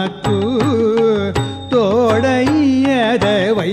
மாற்று தோடையதவை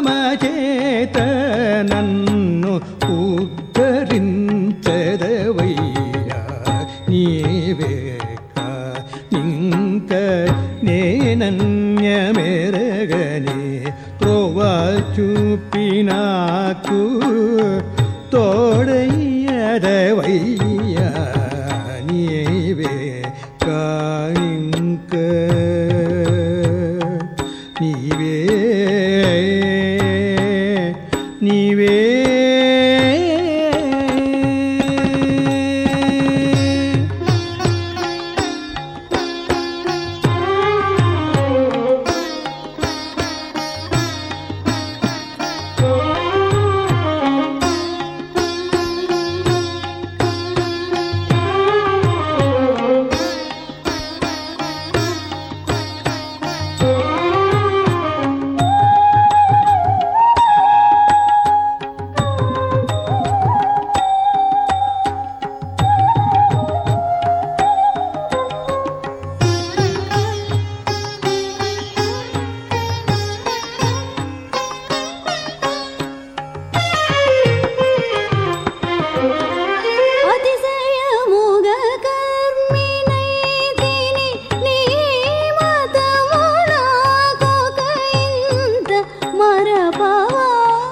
ಮೇರೆಗನಿ ತ್ರೋವ ಚುಪ್ಪಿನಾಕು ತೋಡೆಯದವಯ್ಯ ನೀವೇ ಕಾಣಿಂಕ ನೀವೇ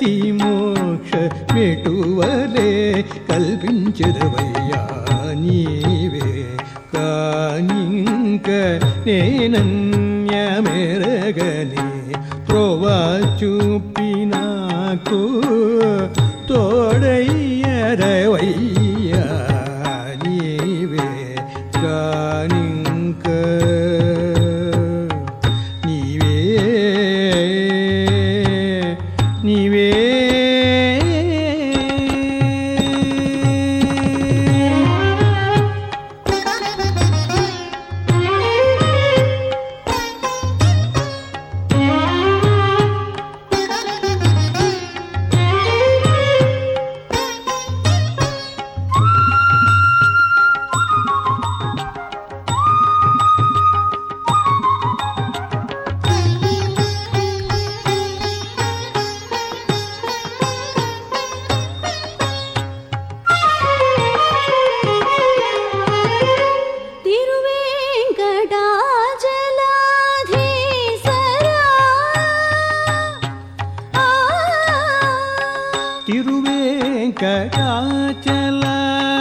ಗತಿ ಮೋಕ್ಷ ಮೆಟುವಲೇ ಕಲ್ಪಿಂಚದವಯ್ಯಾ ನೀವೇ ಕಾನಿಂಕ ನೇನನ್ಯ ಮೆರಗಲಿ ತ್ರೋವಾಚುಪ್ಪಿನಾಕು ತೋಡಯ್ಯರವಯ್ಯ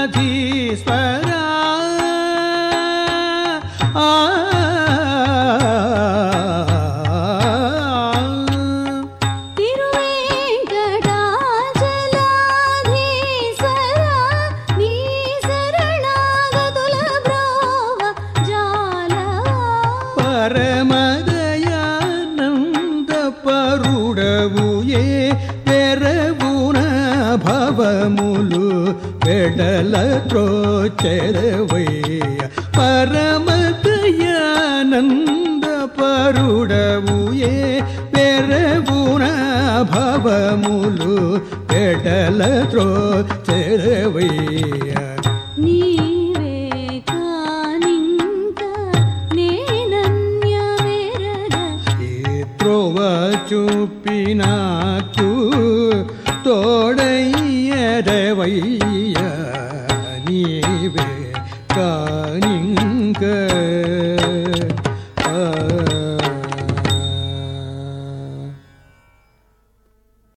கடாச்சலாதீஸ்வரா ஆ பரமதயானந்த பருடவுயே பெறவுன భవములు పెడలతో చెరవై పరమతయానంద పరుడవు ఏ పెరవున భవములు పెడలతో చూపినా చూ తోడ சேவைய நீவே கா